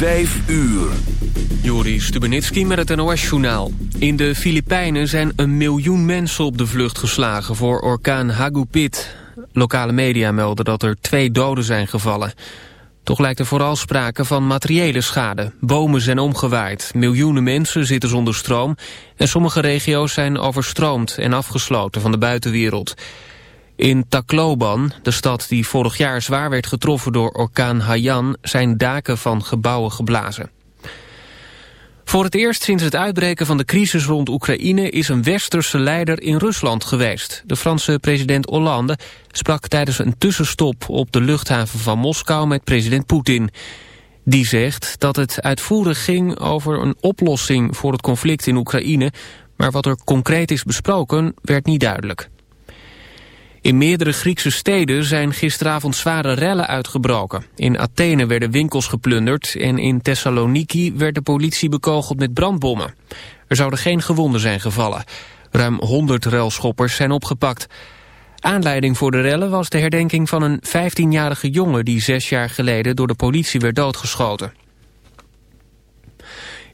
Vijf uur. Joris Stubenitski met het NOS-journaal. In de Filipijnen zijn een miljoen mensen op de vlucht geslagen voor orkaan Hagupit. Lokale media melden dat er twee doden zijn gevallen. Toch lijkt er vooral sprake van materiële schade. Bomen zijn omgewaaid, miljoenen mensen zitten zonder stroom... en sommige regio's zijn overstroomd en afgesloten van de buitenwereld. In Tacloban, de stad die vorig jaar zwaar werd getroffen door orkaan Haiyan... zijn daken van gebouwen geblazen. Voor het eerst sinds het uitbreken van de crisis rond Oekraïne... is een westerse leider in Rusland geweest. De Franse president Hollande sprak tijdens een tussenstop... op de luchthaven van Moskou met president Poetin. Die zegt dat het uitvoerig ging over een oplossing... voor het conflict in Oekraïne... maar wat er concreet is besproken werd niet duidelijk. In meerdere Griekse steden zijn gisteravond zware rellen uitgebroken. In Athene werden winkels geplunderd en in Thessaloniki werd de politie bekogeld met brandbommen. Er zouden geen gewonden zijn gevallen. Ruim 100 relschoppers zijn opgepakt. Aanleiding voor de rellen was de herdenking van een 15-jarige jongen... die zes jaar geleden door de politie werd doodgeschoten.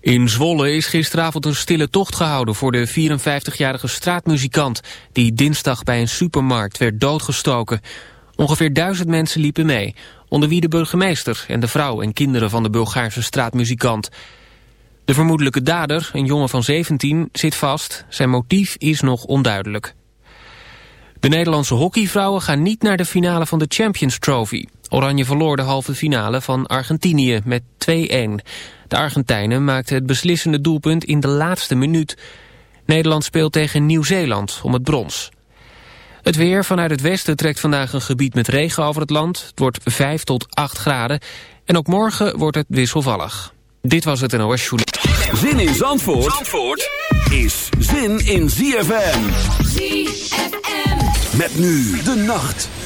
In Zwolle is gisteravond een stille tocht gehouden voor de 54-jarige straatmuzikant... die dinsdag bij een supermarkt werd doodgestoken. Ongeveer duizend mensen liepen mee, onder wie de burgemeester... en de vrouw en kinderen van de Bulgaarse straatmuzikant. De vermoedelijke dader, een jongen van 17, zit vast. Zijn motief is nog onduidelijk. De Nederlandse hockeyvrouwen gaan niet naar de finale van de Champions Trophy. Oranje verloor de halve finale van Argentinië met 2-1... De Argentijnen maakten het beslissende doelpunt in de laatste minuut. Nederland speelt tegen Nieuw-Zeeland om het brons. Het weer vanuit het westen trekt vandaag een gebied met regen over het land. Het wordt 5 tot 8 graden. En ook morgen wordt het wisselvallig. Dit was het NOS Journal. Zin in Zandvoort, Zandvoort is zin in ZFM. ZFM. Met nu de nacht.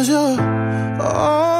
Cause you're all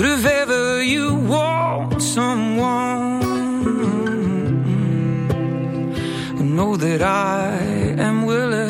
But if ever you want someone, know that I am willing.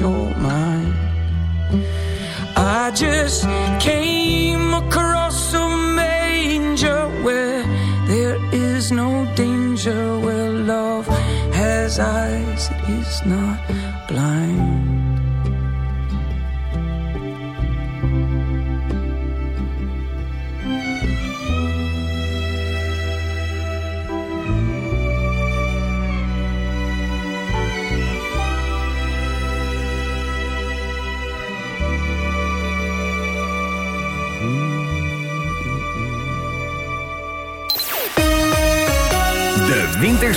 your mind. I just came across a manger where there is no danger, where love has eyes, it is not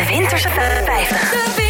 De Winterse 50.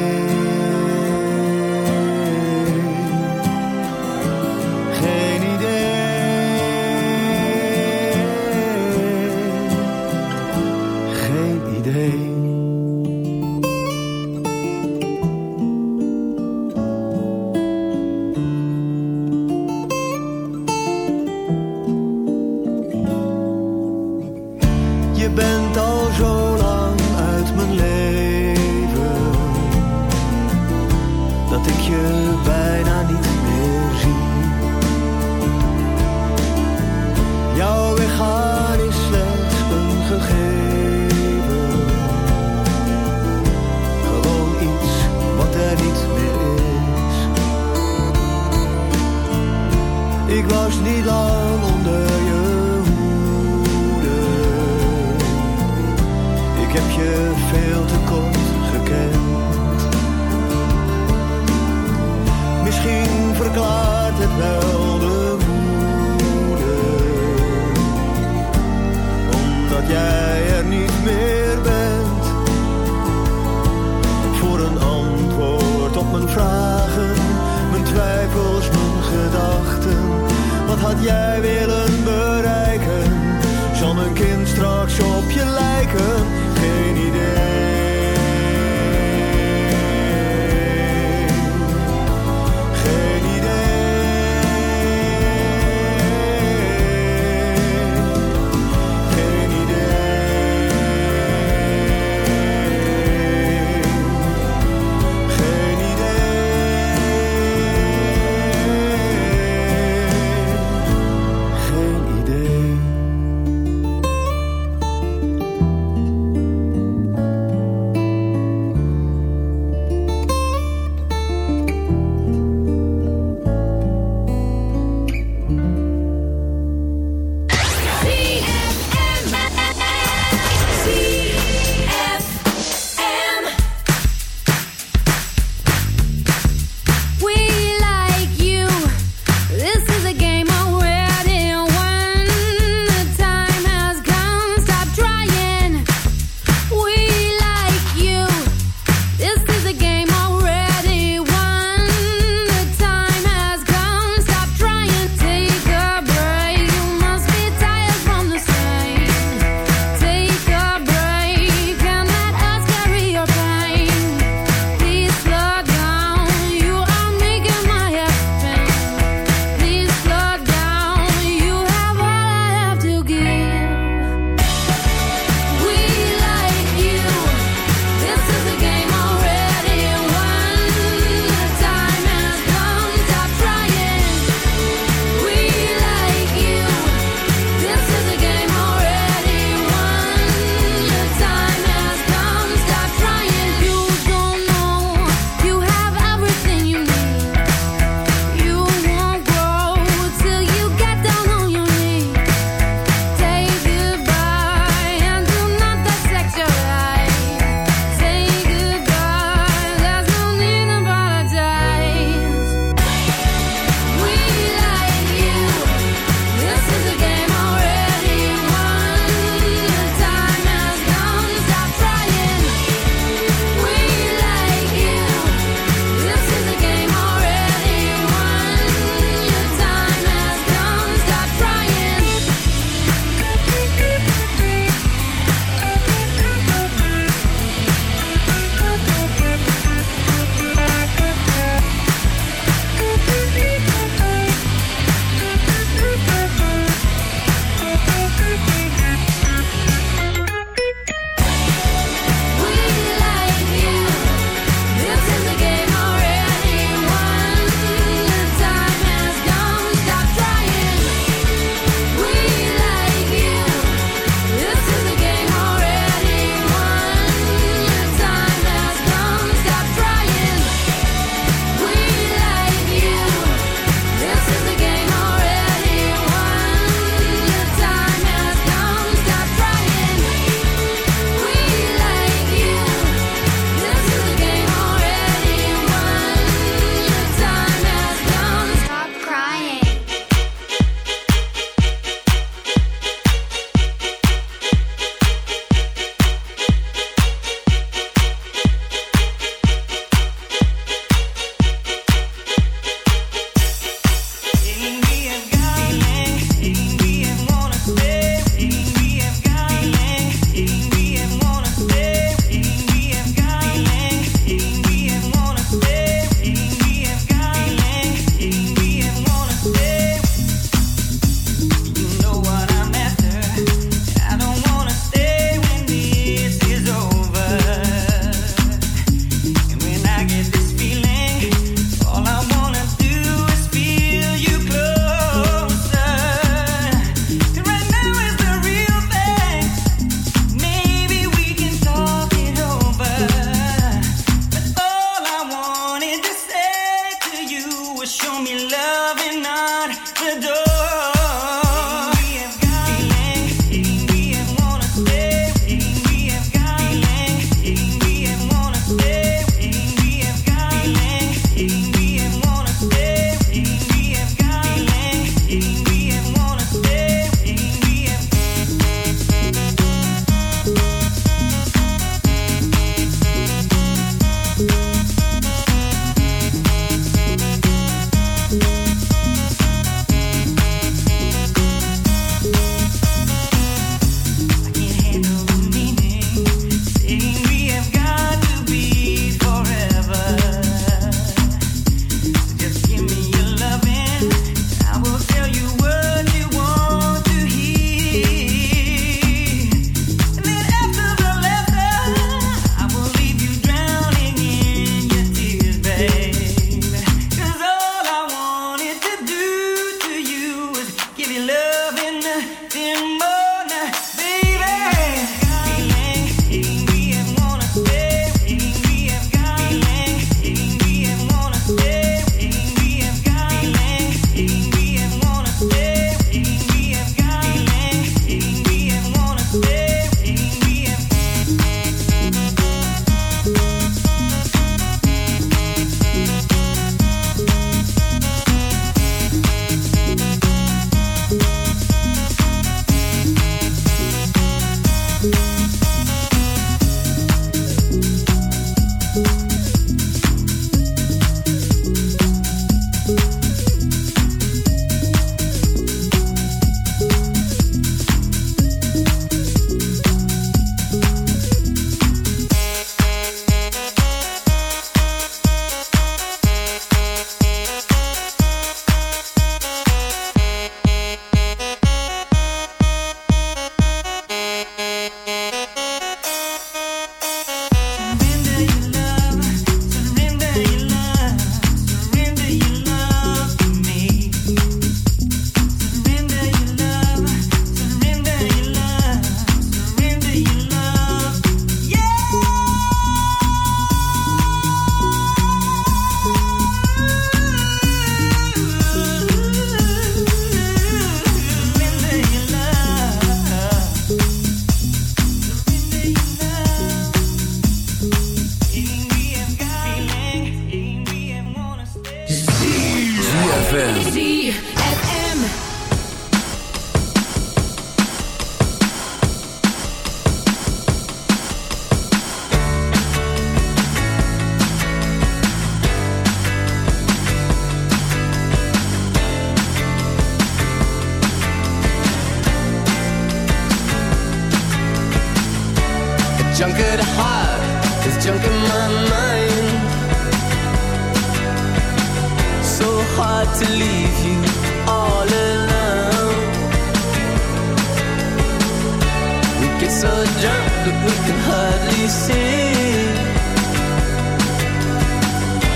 so drunk that we can hardly see.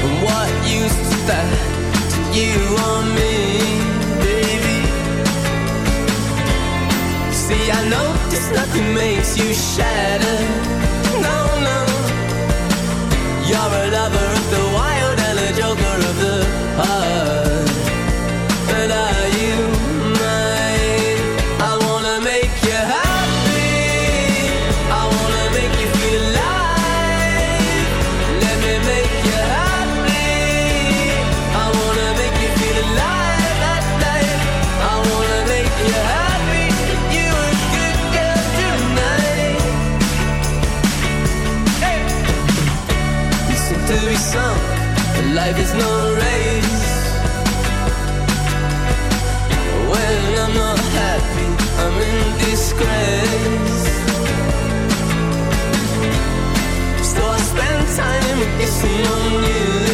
And what use is that to you or me, baby? See, I know this nothing makes you shatter. No, no. You're a lover of the wild and a joker of the heart. disgrace. Still, I spend time kissing on you.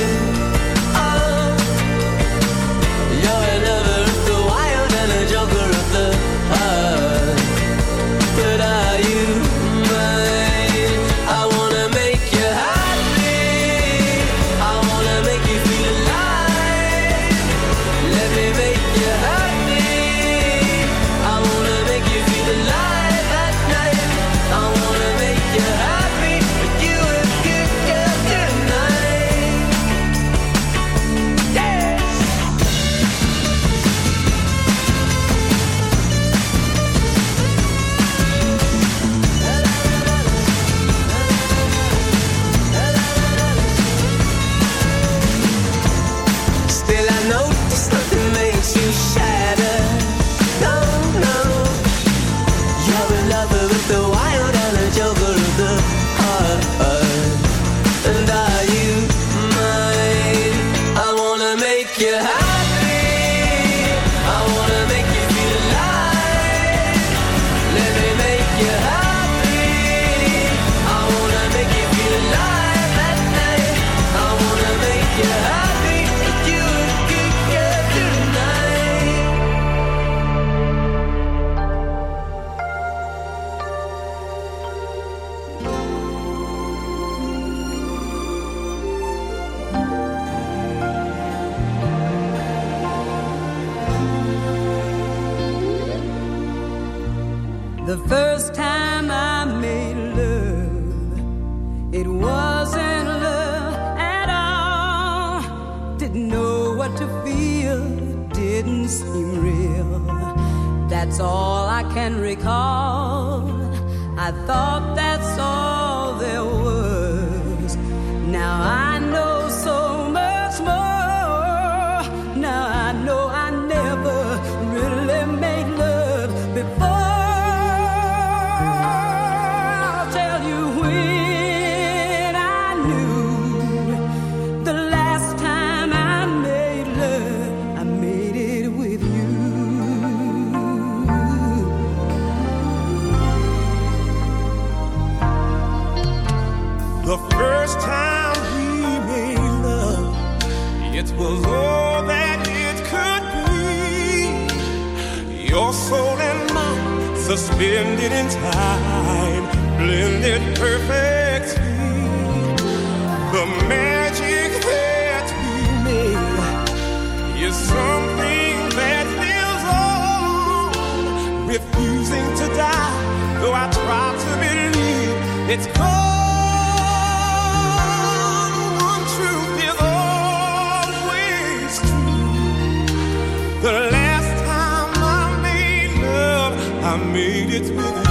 Blended perfectly. The magic that we made is something that lives on, refusing to die. Though I try to believe it's gone. One truth is always true. The last time I made love, I made it with you.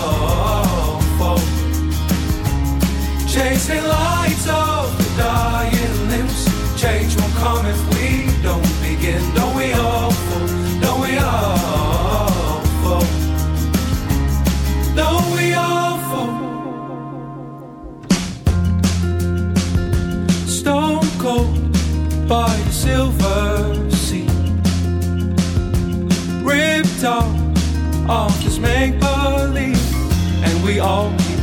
Chasing lights of the dying limbs. Change won't come if we don't begin. Don't we all fall? Don't we all fall? Don't we all fall? Stone cold by the silver sea. Ripped off off this make believe. And we all